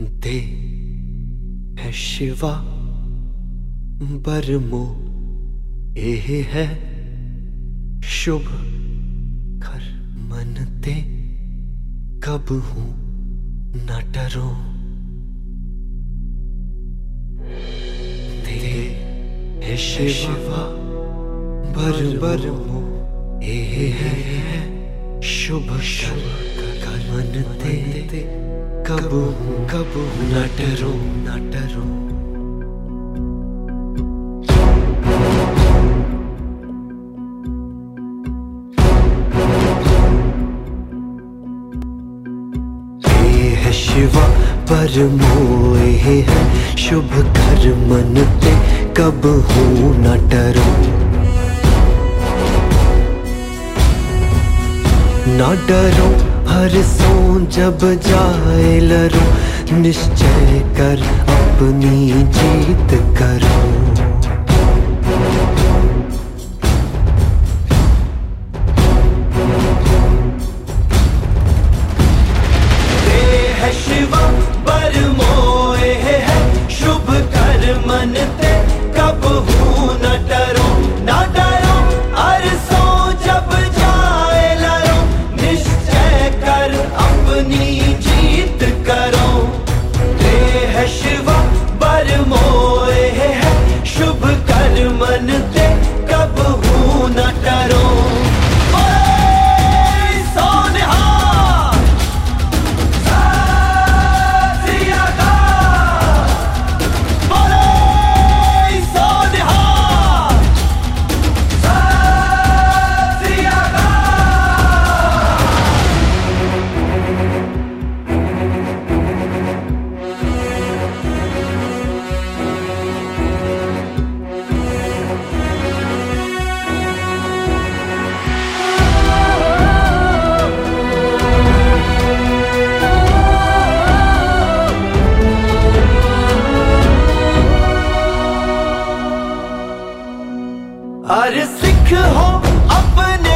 दे है शिवा, बरमो, एह है शुभ कर मन ते, कब हूँ न डरो। है शिवा बर बर मो एह है शुभ शुभ कर मन ते कब कब न डरो न डरो। शिवा, पर मोए है। शुभ कर मन ते कब हूँ, न डरो। न डरो। हर सो जब जाए लरो निश्चय कर अपनी जीत करो। हर सिख हो अपने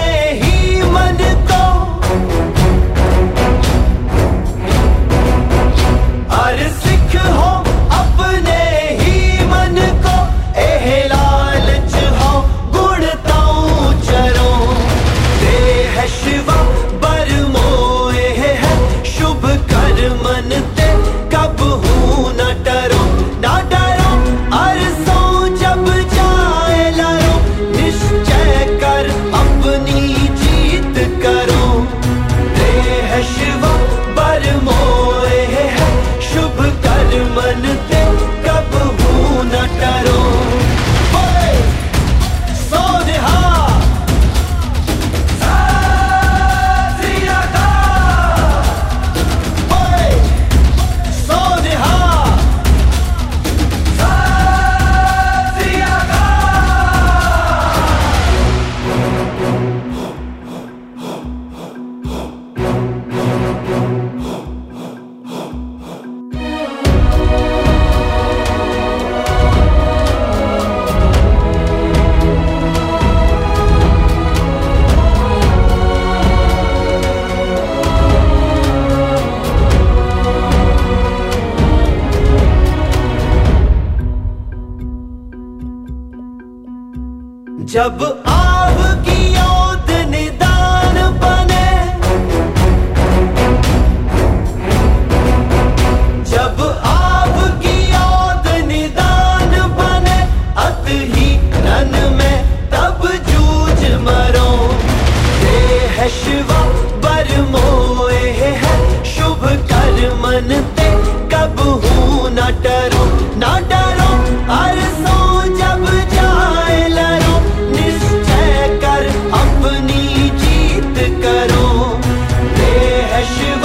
जब आप की ओर I should.